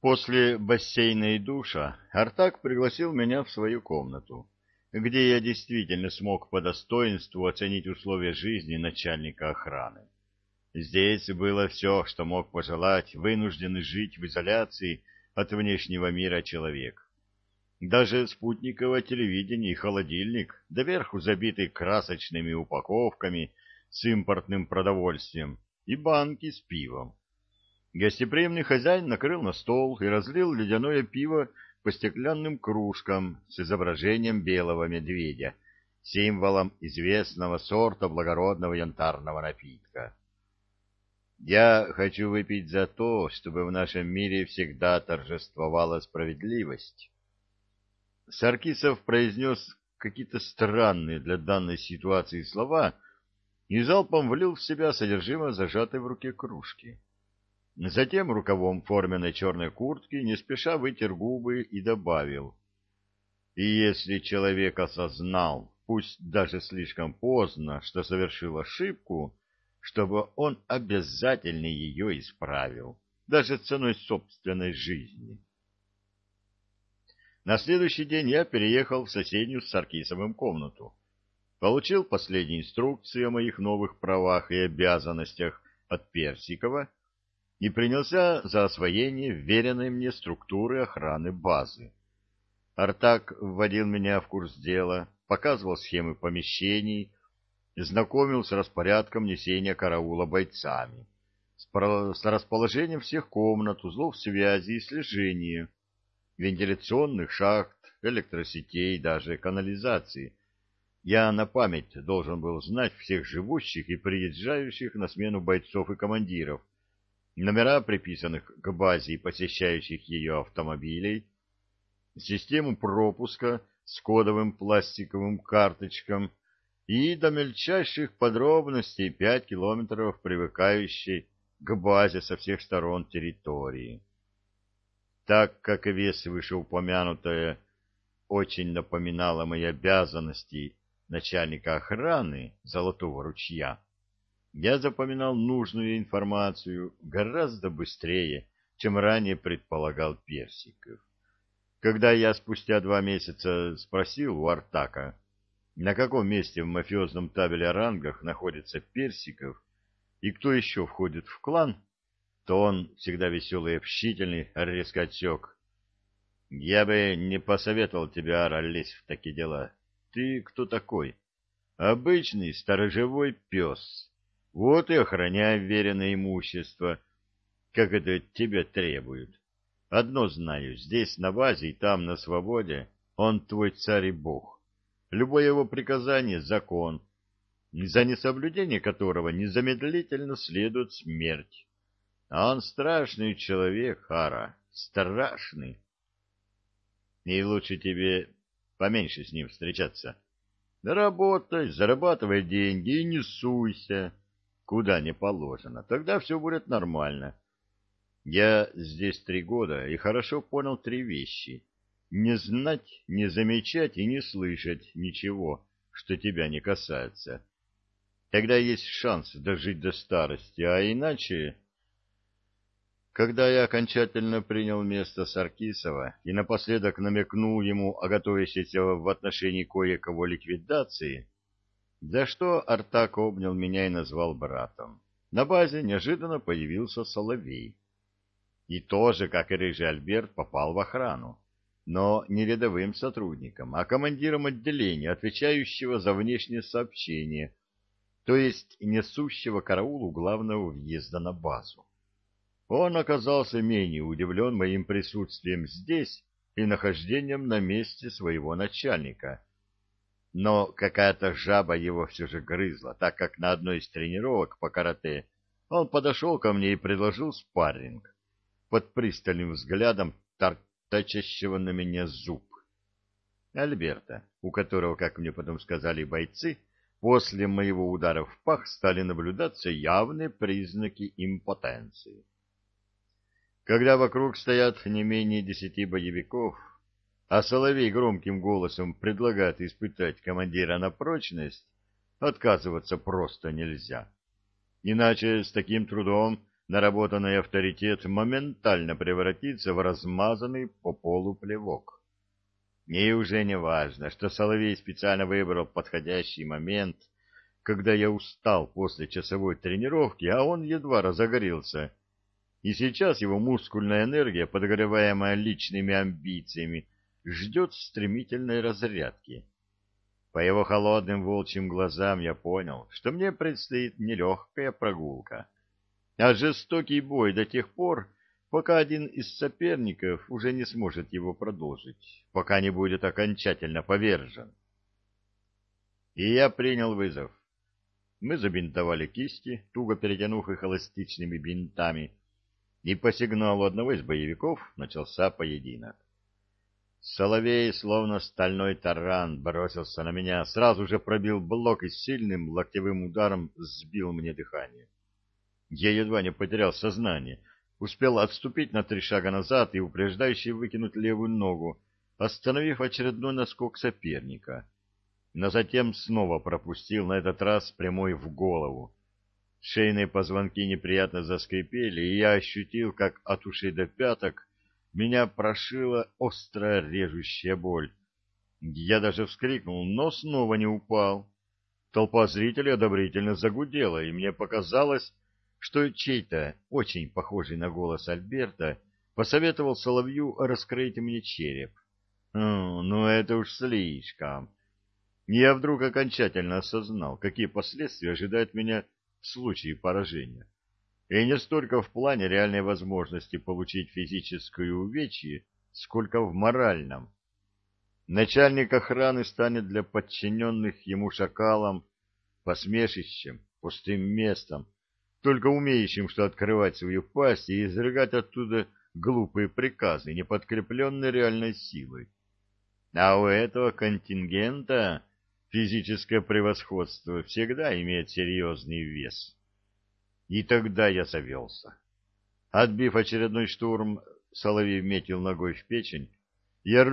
После бассейна и душа Артак пригласил меня в свою комнату, где я действительно смог по достоинству оценить условия жизни начальника охраны. Здесь было все, что мог пожелать вынужденный жить в изоляции от внешнего мира человек. Даже спутниковое телевидение и холодильник, доверху забитый красочными упаковками с импортным продовольствием и банки с пивом. Гостеприимный хозяин накрыл на стол и разлил ледяное пиво по стеклянным кружкам с изображением белого медведя, символом известного сорта благородного янтарного напитка. Я хочу выпить за то, чтобы в нашем мире всегда торжествовала справедливость. Саркисов произнес какие-то странные для данной ситуации слова и залпом влил в себя содержимое зажатой в руке кружки. Затем рукавом форменной черной куртки не спеша вытер губы и добавил. И если человек осознал, пусть даже слишком поздно, что совершил ошибку, чтобы он обязательно ее исправил, даже ценой собственной жизни. На следующий день я переехал в соседнюю с Саркисовым комнату. Получил последние инструкции о моих новых правах и обязанностях от Персикова и принялся за освоение вверенной мне структуры охраны базы. Артак вводил меня в курс дела, показывал схемы помещений, знакомил с распорядком несения караула бойцами, с расположением всех комнат, узлов связи и слежения, вентиляционных шахт, электросетей, даже канализации. Я на память должен был знать всех живущих и приезжающих на смену бойцов и командиров, номера приписанных к базе и посещающих ее автомобилей, систему пропуска с кодовым пластиковым карточком и до мельчайших подробностей пять километров привыкающей к базе со всех сторон территории. Так как вес вышеупомянутое очень напоминало мои обязанности начальника охраны Золотого ручья, я запоминал нужную информацию гораздо быстрее, чем ранее предполагал Персиков. Когда я спустя два месяца спросил у Артака, на каком месте в мафиозном табеле о рангах находится Персиков и кто еще входит в клан, то он, всегда веселый и общительный, резко отсек. — Я бы не посоветовал тебе, Ара, лезть в такие дела. Ты кто такой? Обычный сторожевой пес. Вот и охраняй веренное имущество, как это тебя требуют. Одно знаю, здесь на базе и там на свободе он твой царь и бог. Любое его приказание — закон, за несоблюдение которого незамедлительно следует смерть. А он страшный человек, Хара, страшный. И лучше тебе поменьше с ним встречаться. Работай, зарабатывай деньги и не суйся, куда не положено. Тогда все будет нормально. Я здесь три года и хорошо понял три вещи. Не знать, не замечать и не слышать ничего, что тебя не касается. Тогда есть шанс дожить до старости, а иначе... Когда я окончательно принял место Саркисова и напоследок намекнул ему о готовящейся в отношении кое-кого ликвидации, за что Артак обнял меня и назвал братом, на базе неожиданно появился Соловей. И тоже, как и Рыжий Альберт, попал в охрану, но не рядовым сотрудником, а командиром отделения, отвечающего за внешнее сообщение, то есть несущего караулу главного въезда на базу. Он оказался менее удивлен моим присутствием здесь и нахождением на месте своего начальника. Но какая-то жаба его все же грызла, так как на одной из тренировок по карате он подошел ко мне и предложил спарринг под пристальным взглядом торчащего на меня зуб. Альберта, у которого, как мне потом сказали бойцы, после моего удара в пах стали наблюдаться явные признаки импотенции. Когда вокруг стоят не менее десяти боевиков, а Соловей громким голосом предлагает испытать командира на прочность, отказываться просто нельзя. Иначе с таким трудом наработанный авторитет моментально превратится в размазанный по полу плевок. И уже не важно, что Соловей специально выбрал подходящий момент, когда я устал после часовой тренировки, а он едва разогрелся. И сейчас его мускульная энергия, подогреваемая личными амбициями, ждет стремительной разрядки. По его холодным волчьим глазам я понял, что мне предстоит нелегкая прогулка, а жестокий бой до тех пор, пока один из соперников уже не сможет его продолжить, пока не будет окончательно повержен. И я принял вызов. Мы забинтовали кисти, туго перетянув их эластичными бинтами, и по сигналу одного из боевиков начался поединок. Соловей, словно стальной таран, бросился на меня, сразу же пробил блок и сильным локтевым ударом сбил мне дыхание. Я едва не потерял сознание, успел отступить на три шага назад и упреждающе выкинуть левую ногу, остановив очередной наскок соперника. Но затем снова пропустил, на этот раз прямой в голову. Шейные позвонки неприятно заскрипели, и я ощутил, как от ушей до пяток меня прошила острая режущая боль. Я даже вскрикнул, но снова не упал. Толпа зрителей одобрительно загудела, и мне показалось, что чей-то, очень похожий на голос Альберта, посоветовал Соловью раскрыть мне череп. Ну, это уж слишком. Я вдруг окончательно осознал, какие последствия ожидают меня в случае поражения. И не столько в плане реальной возможности получить физическое увечье, сколько в моральном. Начальник охраны станет для подчиненных ему шакалом, посмешищем, пустым местом, только умеющим что открывать свою пасть и изрыгать оттуда глупые приказы, не подкрепленные реальной силой. А у этого контингента физическое превосходство всегда имеет серьезный вес. И тогда я завелся. Отбив очередной штурм, Соловей метил ногой в печень, я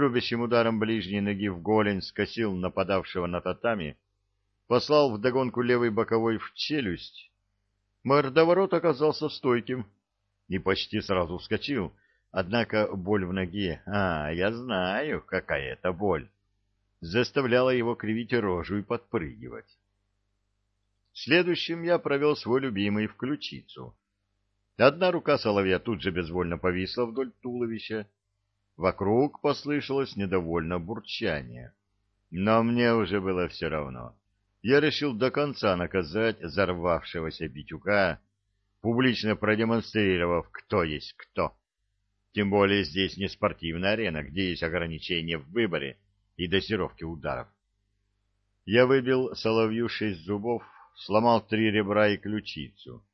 ударом ближней ноги в голень скосил нападавшего на татами, послал вдогонку левый боковой в челюсть. Мордоворот оказался стойким и почти сразу вскочил, однако боль в ноге, а, я знаю, какая это боль, заставляла его кривить рожу и подпрыгивать. Следующим я провел свой любимый в ключицу. Одна рука соловья тут же безвольно повисла вдоль туловища. Вокруг послышалось недовольно бурчание. Но мне уже было все равно. Я решил до конца наказать взорвавшегося битюка, публично продемонстрировав, кто есть кто. Тем более здесь не спортивная арена, где есть ограничения в выборе и дозировке ударов. Я выбил соловью шесть зубов, сломал три ребра и ключицу,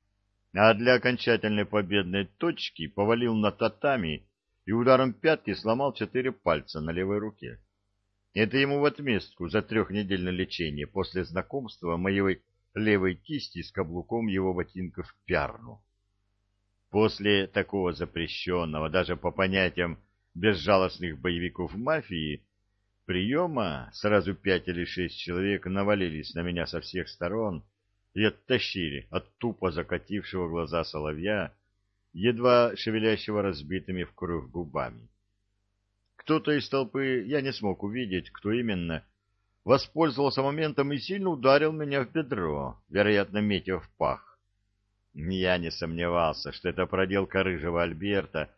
а для окончательной победной точки повалил на татами и ударом пятки сломал четыре пальца на левой руке. Это ему в отместку за трехнедельное лечение после знакомства моей левой кисти с каблуком его ботинков пярну. После такого запрещенного, даже по понятиям безжалостных боевиков мафии, приема сразу пять или шесть человек навалились на меня со всех сторон и оттащили от тупо закатившего глаза соловья, едва шевелящего разбитыми в кровь губами. Кто-то из толпы, я не смог увидеть, кто именно, воспользовался моментом и сильно ударил меня в бедро, вероятно, метя в пах. Я не сомневался, что это проделка рыжего Альберта,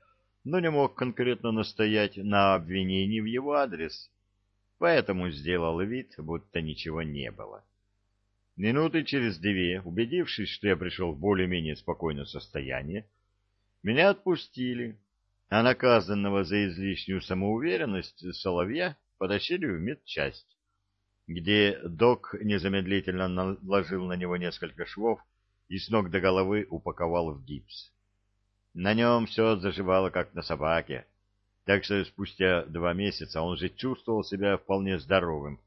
но не мог конкретно настоять на обвинении в его адрес, поэтому сделал вид, будто ничего не было. Минуты через две, убедившись, что я пришел в более-менее спокойное состояние, меня отпустили, а наказанного за излишнюю самоуверенность Соловья потащили в медчасть, где док незамедлительно наложил на него несколько швов и с ног до головы упаковал в гипс. На нем все заживало, как на собаке, так что спустя два месяца он же чувствовал себя вполне здоровым,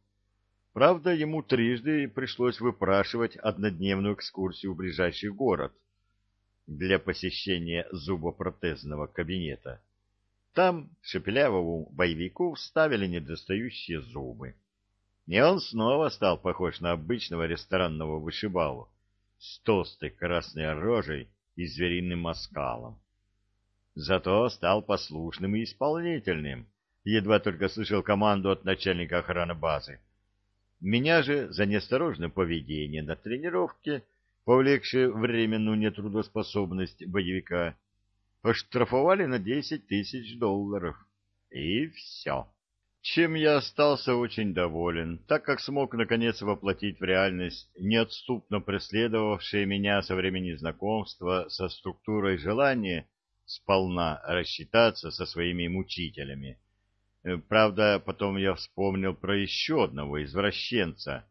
Правда, ему трижды пришлось выпрашивать однодневную экскурсию в ближайший город для посещения зубопротезного кабинета. Там шепелявому боевику вставили недостающие зубы. И он снова стал похож на обычного ресторанного вышибалу с толстой красной рожей и звериным оскалом. Зато стал послушным и исполнительным, едва только слышал команду от начальника охраны базы. Меня же за неосторожное поведение на тренировке, повлекшее временную нетрудоспособность боевика, оштрафовали на десять тысяч долларов. И все. Чем я остался очень доволен, так как смог наконец воплотить в реальность неотступно преследовавшее меня со времени знакомства со структурой желания сполна рассчитаться со своими мучителями. Э, правда, потом я вспомнил про еще одного извращенца,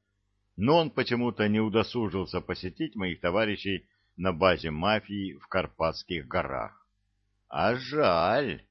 но он почему-то не удосужился посетить моих товарищей на базе мафии в Карпатских горах. А жаль.